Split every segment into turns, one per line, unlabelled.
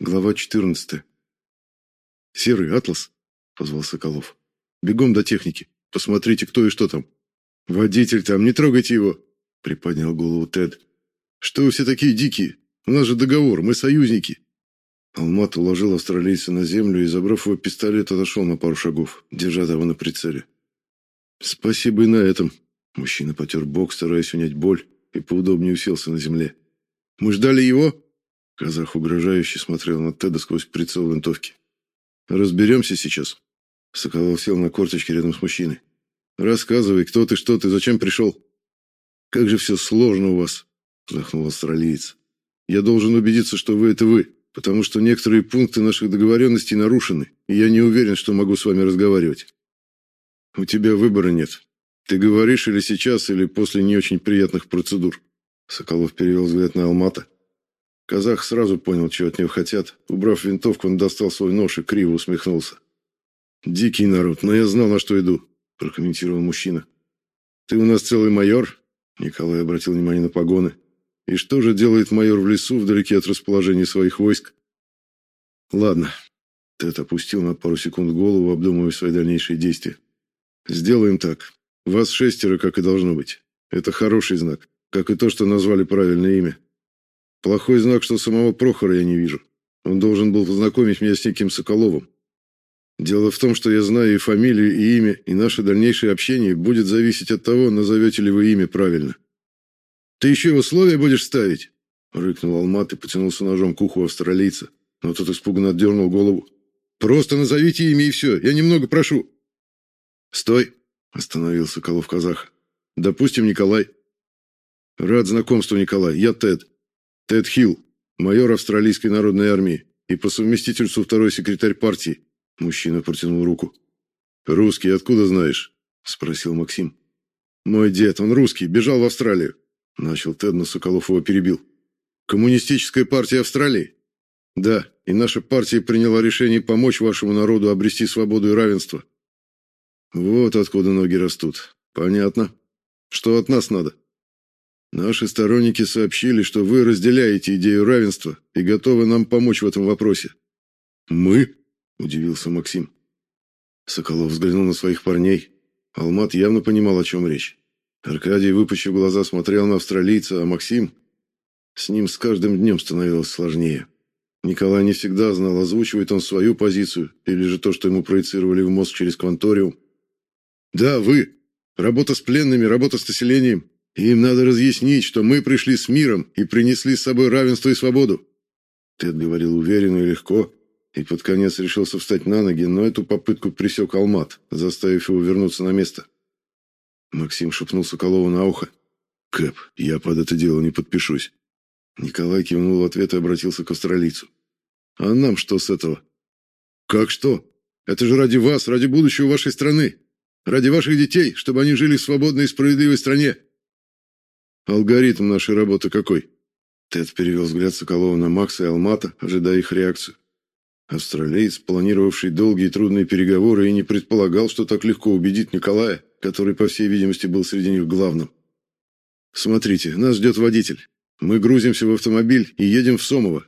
Глава 14. «Серый, Атлас!» — позвал Соколов. «Бегом до техники. Посмотрите, кто и что там». «Водитель там, не трогайте его!» — приподнял голову Тед. «Что вы все такие дикие? У нас же договор, мы союзники!» Алмат уложил австралийца на землю и, забрав его пистолет, отошел на пару шагов, держа того на прицеле. «Спасибо и на этом!» Мужчина потер бок, стараясь унять боль, и поудобнее уселся на земле. «Мы ждали его?» Казах угрожающе смотрел на Теда сквозь прицел винтовки. «Разберемся сейчас». Соколов сел на корточки рядом с мужчиной. «Рассказывай, кто ты, что ты, зачем пришел?» «Как же все сложно у вас», — вздохнул австралиец. «Я должен убедиться, что вы — это вы, потому что некоторые пункты наших договоренностей нарушены, и я не уверен, что могу с вами разговаривать. У тебя выбора нет. Ты говоришь или сейчас, или после не очень приятных процедур». Соколов перевел взгляд на Алмата. Казах сразу понял, чего от него хотят. Убрав винтовку, он достал свой нож и криво усмехнулся. «Дикий народ, но я знал, на что иду», – прокомментировал мужчина. «Ты у нас целый майор?» – Николай обратил внимание на погоны. «И что же делает майор в лесу, вдалеке от расположения своих войск?» «Ладно». Тед опустил на пару секунд голову, обдумывая свои дальнейшие действия. «Сделаем так. Вас шестеро, как и должно быть. Это хороший знак, как и то, что назвали правильное имя. Плохой знак, что самого Прохора я не вижу. Он должен был познакомить меня с неким Соколовым. Дело в том, что я знаю и фамилию, и имя, и наше дальнейшее общение будет зависеть от того, назовете ли вы имя правильно. «Ты еще и условия будешь ставить?» — рыкнул Алмат и потянулся ножом к уху австралийца, но тот испуганно отдернул голову. «Просто назовите имя и все, я немного прошу». «Стой!» — остановил Соколов казах. «Допустим, Николай». «Рад знакомству, Николай, я Тед. Тед Хилл, майор австралийской народной армии и по совместительству второй секретарь партии. Мужчина протянул руку. «Русский откуда знаешь?» – спросил Максим. «Мой дед, он русский, бежал в Австралию». Начал Тед, но Соколов его перебил. «Коммунистическая партия Австралии?» «Да, и наша партия приняла решение помочь вашему народу обрести свободу и равенство». «Вот откуда ноги растут. Понятно. Что от нас надо?» Наши сторонники сообщили, что вы разделяете идею равенства и готовы нам помочь в этом вопросе. Мы? удивился Максим. Соколов взглянул на своих парней. Алмат явно понимал, о чем речь. Аркадий, выпучив глаза, смотрел на австралийца, а Максим... С ним с каждым днем становилось сложнее. Николай не всегда знал, озвучивает он свою позицию или же то, что ему проецировали в мозг через кванториум. «Да, вы. Работа с пленными, работа с населением. Им надо разъяснить, что мы пришли с миром и принесли с собой равенство и свободу. Тед говорил уверенно и легко, и под конец решился встать на ноги, но эту попытку пресек Алмат, заставив его вернуться на место. Максим шепнул Соколову на ухо. «Кэп, я под это дело не подпишусь». Николай кивнул в ответ и обратился к австралийцу. «А нам что с этого?» «Как что? Это же ради вас, ради будущего вашей страны, ради ваших детей, чтобы они жили в свободной и справедливой стране. Алгоритм нашей работы какой? Тед перевел взгляд Соколова на Макса и Алмата, ожидая их реакцию. Австралиец, планировавший долгие и трудные переговоры, и не предполагал, что так легко убедит Николая, который, по всей видимости, был среди них главным. «Смотрите, нас ждет водитель. Мы грузимся в автомобиль и едем в Сомово.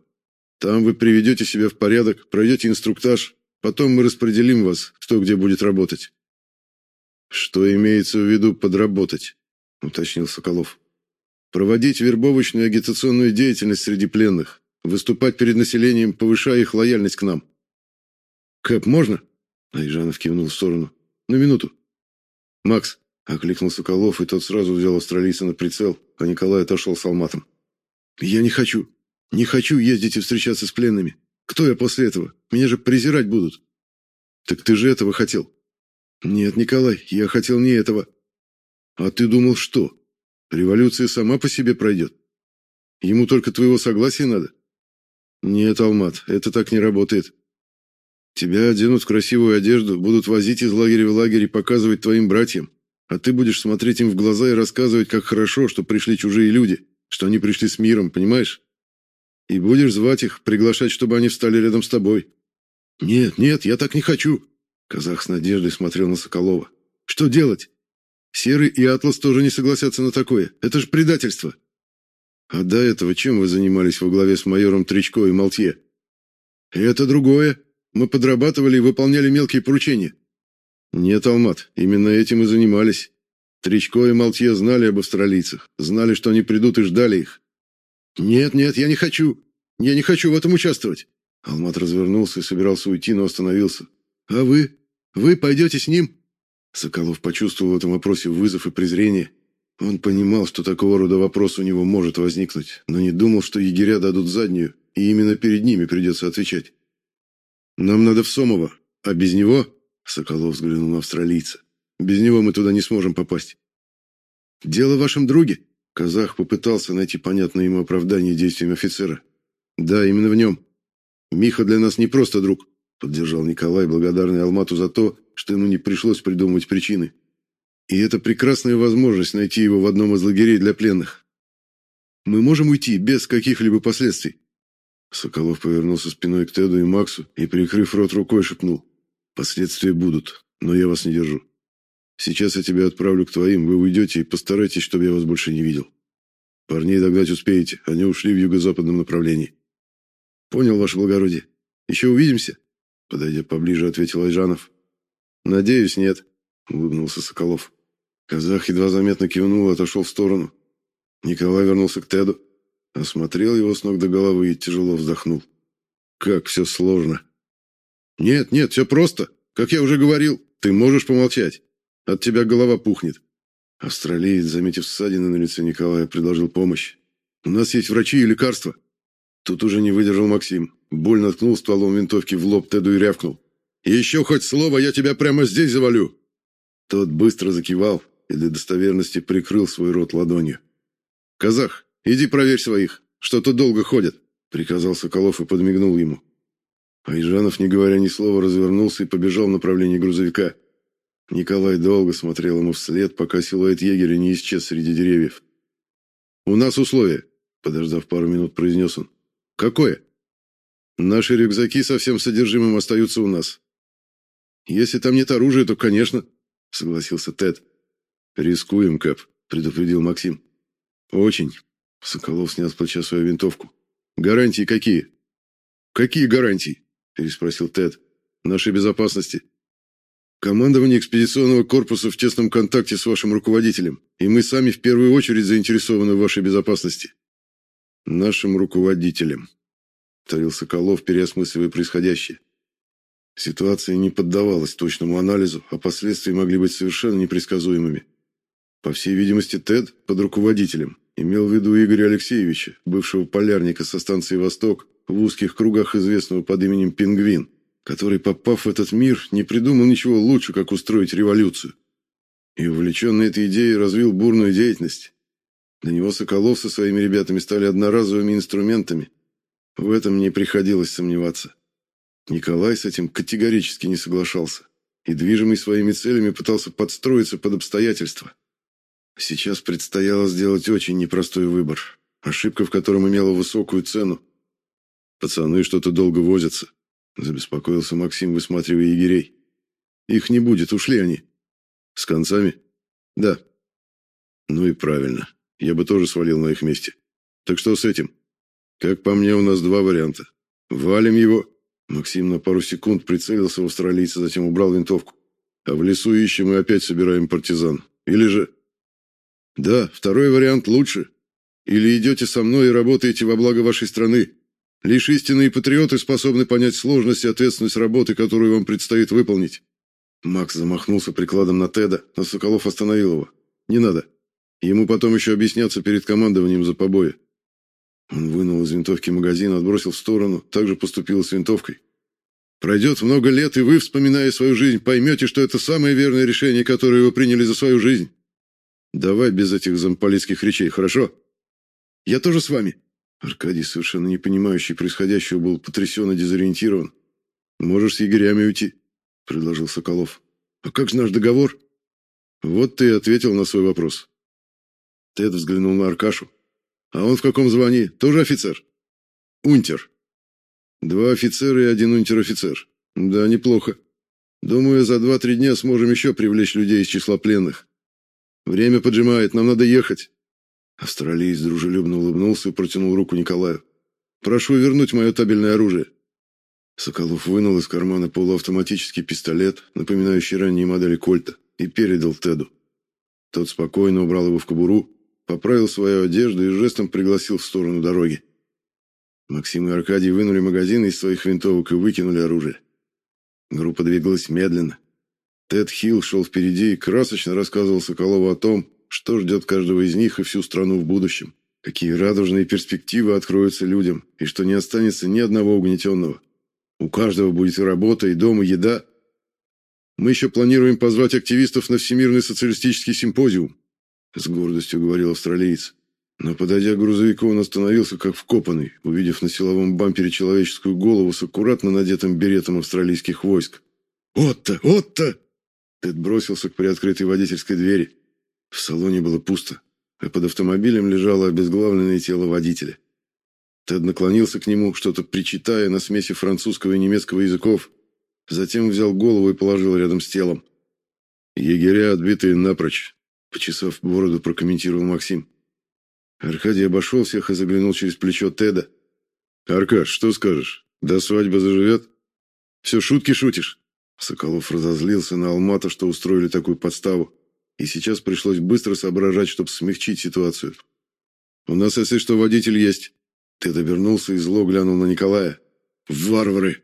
Там вы приведете себя в порядок, пройдете инструктаж, потом мы распределим вас, кто где будет работать». «Что имеется в виду подработать?» — уточнил Соколов проводить вербовочную агитационную деятельность среди пленных, выступать перед населением, повышая их лояльность к нам. «Кэп, можно?» Айжанов кивнул в сторону. «На минуту». «Макс», — окликнул Соколов, и тот сразу взял австралийца на прицел, а Николай отошел с Алматом. «Я не хочу. Не хочу ездить и встречаться с пленными. Кто я после этого? Меня же презирать будут». «Так ты же этого хотел». «Нет, Николай, я хотел не этого». «А ты думал, что?» Революция сама по себе пройдет. Ему только твоего согласия надо? Нет, Алмат, это так не работает. Тебя оденут в красивую одежду, будут возить из лагеря в лагерь и показывать твоим братьям, а ты будешь смотреть им в глаза и рассказывать, как хорошо, что пришли чужие люди, что они пришли с миром, понимаешь? И будешь звать их, приглашать, чтобы они встали рядом с тобой. Нет, нет, я так не хочу. Казах с надеждой смотрел на Соколова. Что делать? Серый и Атлас тоже не согласятся на такое. Это же предательство. А до этого чем вы занимались во главе с майором Тричко и Малтье? Это другое. Мы подрабатывали и выполняли мелкие поручения. Нет, Алмат, именно этим и занимались. Тричко и Малтье знали об австралийцах, знали, что они придут и ждали их. Нет, нет, я не хочу. Я не хочу в этом участвовать. Алмат развернулся и собирался уйти, но остановился. А вы? Вы пойдете с ним? Соколов почувствовал в этом вопросе вызов и презрение. Он понимал, что такого рода вопрос у него может возникнуть, но не думал, что егеря дадут заднюю, и именно перед ними придется отвечать. «Нам надо в Сомово, а без него...» Соколов взглянул на австралийца. «Без него мы туда не сможем попасть». «Дело в вашем друге?» Казах попытался найти понятное ему оправдание действиям офицера. «Да, именно в нем. Миха для нас не просто друг», поддержал Николай, благодарный Алмату за то, что ему не пришлось придумывать причины. И это прекрасная возможность найти его в одном из лагерей для пленных. Мы можем уйти без каких-либо последствий. Соколов повернулся спиной к Теду и Максу и, прикрыв рот рукой, шепнул. «Последствия будут, но я вас не держу. Сейчас я тебя отправлю к твоим, вы уйдете и постарайтесь, чтобы я вас больше не видел. Парней догнать успеете, они ушли в юго-западном направлении». «Понял, ваше благородие. Еще увидимся?» Подойдя поближе, ответил Айжанов. «Надеюсь, нет», — улыбнулся Соколов. Казах едва заметно кивнул и отошел в сторону. Николай вернулся к Теду, осмотрел его с ног до головы и тяжело вздохнул. «Как все сложно!» «Нет, нет, все просто. Как я уже говорил, ты можешь помолчать. От тебя голова пухнет». Австралиец, заметив ссадины на лице Николая, предложил помощь. «У нас есть врачи и лекарства». Тут уже не выдержал Максим. Больно ткнул стволом винтовки в лоб Теду и рявкнул. «Еще хоть слово, я тебя прямо здесь завалю!» Тот быстро закивал и для достоверности прикрыл свой рот ладонью. «Казах, иди проверь своих, что-то долго ходят», — приказал Соколов и подмигнул ему. Айжанов, не говоря ни слова, развернулся и побежал в направлении грузовика. Николай долго смотрел ему вслед, пока силуэт егеря не исчез среди деревьев. «У нас условие», — подождав пару минут, произнес он. «Какое?» Наши рюкзаки со всем содержимым остаются у нас. Если там нет оружия, то, конечно, согласился Тед. Рискуем, Кэп, предупредил Максим. Очень. Соколов снял с плеча свою винтовку. Гарантии какие? Какие гарантии? переспросил Тед. Нашей безопасности. Командование экспедиционного корпуса в тесном контакте с вашим руководителем, и мы сами в первую очередь заинтересованы в вашей безопасности. Нашим руководителем, повторил Соколов, переосмысливая происходящее. Ситуация не поддавалась точному анализу, а последствия могли быть совершенно непредсказуемыми. По всей видимости, Тед под руководителем имел в виду Игоря Алексеевича, бывшего полярника со станции «Восток», в узких кругах известного под именем Пингвин, который, попав в этот мир, не придумал ничего лучше, как устроить революцию. И увлеченный этой идеей развил бурную деятельность. Для него Соколов со своими ребятами стали одноразовыми инструментами, в этом не приходилось сомневаться. Николай с этим категорически не соглашался и, движимый своими целями, пытался подстроиться под обстоятельства. Сейчас предстояло сделать очень непростой выбор, ошибка в котором имела высокую цену. «Пацаны что-то долго возятся», — забеспокоился Максим, высматривая егерей. «Их не будет, ушли они». «С концами?» «Да». «Ну и правильно. Я бы тоже свалил на их месте. Так что с этим?» Как по мне, у нас два варианта. Валим его. Максим на пару секунд прицелился в австралийца, затем убрал винтовку. А в лесу ищем и опять собираем партизан. Или же... Да, второй вариант лучше. Или идете со мной и работаете во благо вашей страны. Лишь истинные патриоты способны понять сложность и ответственность работы, которую вам предстоит выполнить. Макс замахнулся прикладом на Теда, но Соколов остановил его. Не надо. Ему потом еще объясняться перед командованием за побои. Он вынул из винтовки магазин, отбросил в сторону, также поступил с винтовкой. Пройдет много лет, и вы, вспоминая свою жизнь, поймете, что это самое верное решение, которое вы приняли за свою жизнь. Давай без этих замполитских речей, хорошо? Я тоже с вами. Аркадий, совершенно не понимающий происходящего, был потрясен и дезориентирован. Можешь с егерями уйти, предложил Соколов. А как же наш договор? Вот ты и ответил на свой вопрос. Тед взглянул на Аркашу. А он в каком звании? Тоже офицер? Унтер. Два офицера и один унтер-офицер. Да, неплохо. Думаю, за два-три дня сможем еще привлечь людей из числа пленных. Время поджимает, нам надо ехать. Австралиец дружелюбно улыбнулся и протянул руку Николаю. Прошу вернуть мое табельное оружие. Соколов вынул из кармана полуавтоматический пистолет, напоминающий ранние модели Кольта, и передал Теду. Тот спокойно убрал его в кобуру, поправил свою одежду и жестом пригласил в сторону дороги. Максим и Аркадий вынули магазины из своих винтовок и выкинули оружие. Группа двигалась медленно. Тед Хилл шел впереди и красочно рассказывал Соколову о том, что ждет каждого из них и всю страну в будущем, какие радужные перспективы откроются людям, и что не останется ни одного угнетенного. У каждого будет и работа, и дом, и еда. Мы еще планируем позвать активистов на Всемирный социалистический симпозиум, с гордостью говорил австралиец. Но, подойдя к грузовику, он остановился как вкопанный, увидев на силовом бампере человеческую голову с аккуратно надетым беретом австралийских войск. «Отто! Отто!» Тед бросился к приоткрытой водительской двери. В салоне было пусто, а под автомобилем лежало обезглавленное тело водителя. Тед наклонился к нему, что-то причитая на смеси французского и немецкого языков, затем взял голову и положил рядом с телом. «Егеря, отбитые напрочь», — почесав бороду, прокомментировал Максим. Аркадий обошел всех и заглянул через плечо Теда. «Аркаш, что скажешь? До свадьбы заживет?» «Все шутки шутишь?» Соколов разозлился на Алмата, что устроили такую подставу и сейчас пришлось быстро соображать, чтобы смягчить ситуацию. «У нас, если что, водитель есть». Ты добернулся и зло глянул на Николая. «Варвары!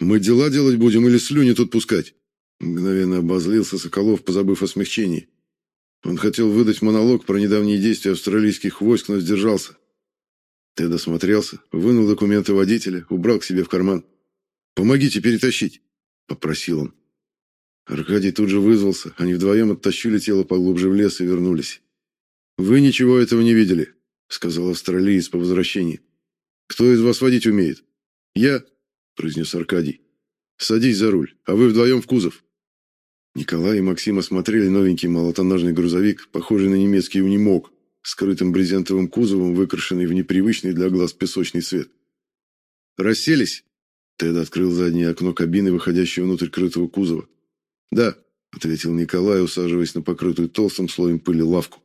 Мы дела делать будем или слюни тут пускать?» Мгновенно обозлился Соколов, позабыв о смягчении. Он хотел выдать монолог про недавние действия австралийских войск, но сдержался. Тед осмотрелся, вынул документы водителя, убрал к себе в карман. «Помогите перетащить», — попросил он. Аркадий тут же вызвался. Они вдвоем оттащили тело поглубже в лес и вернулись. «Вы ничего этого не видели», — сказал австралиец по возвращении. «Кто из вас водить умеет?» «Я», — произнес Аркадий. «Садись за руль, а вы вдвоем в кузов». Николай и Максим осмотрели новенький малотоннажный грузовик, похожий на немецкий унимог, скрытым брезентовым кузовом, выкрашенный в непривычный для глаз песочный цвет. «Расселись?» Тед открыл заднее окно кабины, выходящее внутрь крытого кузова. «Да», — ответил Николай, усаживаясь на покрытую толстым слоем пыли лавку.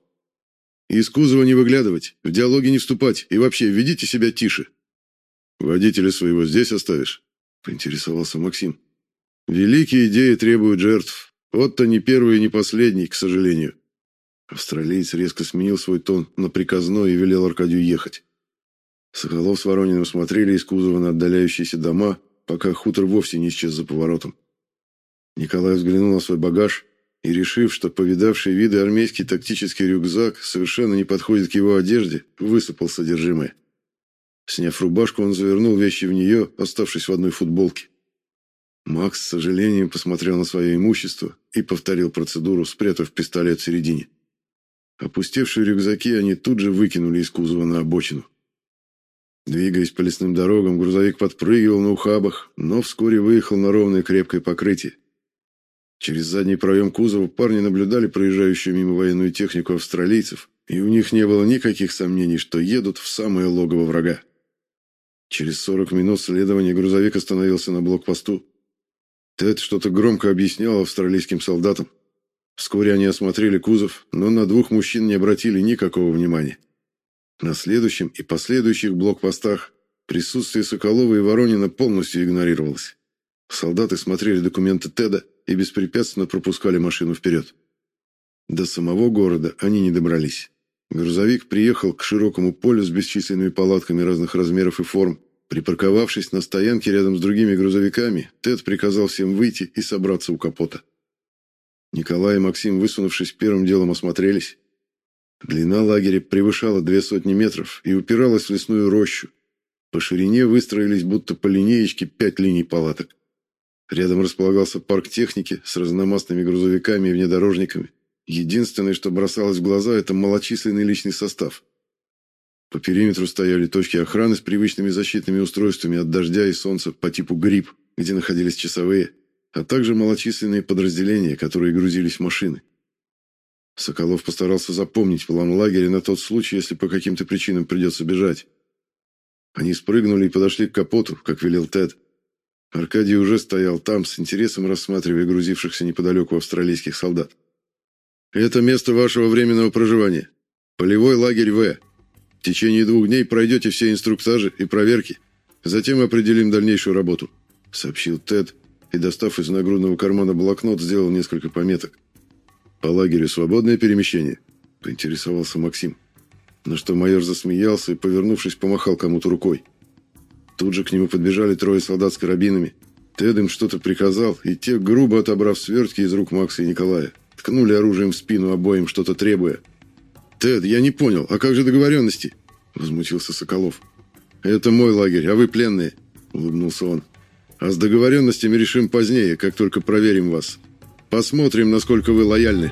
«Из кузова не выглядывать, в диалоги не вступать и вообще ведите себя тише». «Водителя своего здесь оставишь?» — поинтересовался Максим. «Великие идеи требуют жертв. Вот-то не первый и не последний, к сожалению». Австралиец резко сменил свой тон на приказной и велел Аркадию ехать. Соколов с Ворониным смотрели из кузова на отдаляющиеся дома, пока хутор вовсе не исчез за поворотом. Николай взглянул на свой багаж и, решив, что повидавший виды армейский тактический рюкзак совершенно не подходит к его одежде, высыпал содержимое. Сняв рубашку, он завернул вещи в нее, оставшись в одной футболке. Макс с сожалением посмотрел на свое имущество и повторил процедуру, спрятав пистолет в середине. Опустевшие рюкзаки они тут же выкинули из кузова на обочину. Двигаясь по лесным дорогам, грузовик подпрыгивал на ухабах, но вскоре выехал на ровное крепкое покрытие. Через задний проем кузова парни наблюдали проезжающую мимо военную технику австралийцев, и у них не было никаких сомнений, что едут в самое логово врага. Через 40 минут следования грузовик остановился на блокпосту. Тед что-то громко объяснял австралийским солдатам. Вскоре они осмотрели кузов, но на двух мужчин не обратили никакого внимания. На следующем и последующих блокпостах присутствие Соколова и Воронина полностью игнорировалось. Солдаты смотрели документы Теда и беспрепятственно пропускали машину вперед. До самого города они не добрались. Грузовик приехал к широкому полю с бесчисленными палатками разных размеров и форм. Припарковавшись на стоянке рядом с другими грузовиками, Тед приказал всем выйти и собраться у капота. Николай и Максим, высунувшись первым делом, осмотрелись. Длина лагеря превышала две сотни метров и упиралась в лесную рощу. По ширине выстроились будто по линеечке пять линий палаток. Рядом располагался парк техники с разномастными грузовиками и внедорожниками. Единственное, что бросалось в глаза, это малочисленный личный состав. По периметру стояли точки охраны с привычными защитными устройствами от дождя и солнца по типу гриб, где находились часовые, а также малочисленные подразделения, которые грузились в машины. Соколов постарался запомнить план лагеря на тот случай, если по каким-то причинам придется бежать. Они спрыгнули и подошли к капоту, как велел Тед. Аркадий уже стоял там, с интересом рассматривая грузившихся неподалеку австралийских солдат. «Это место вашего временного проживания. Полевой лагерь В. В течение двух дней пройдете все инструктажи и проверки. Затем определим дальнейшую работу. — сообщил Тед и, достав из нагрудного кармана блокнот, сделал несколько пометок. «По лагерю свободное перемещение?» — поинтересовался Максим. На что майор засмеялся и, повернувшись, помахал кому-то рукой. Тут же к нему подбежали трое солдат с карабинами. Тед им что-то приказал, и те, грубо отобрав свертки из рук Макса и Николая, ткнули оружием в спину обоим, что-то требуя. «Тед, я не понял, а как же договоренности?» – возмутился Соколов. «Это мой лагерь, а вы пленные», – улыбнулся он. «А с договоренностями решим позднее, как только проверим вас. Посмотрим, насколько вы лояльны».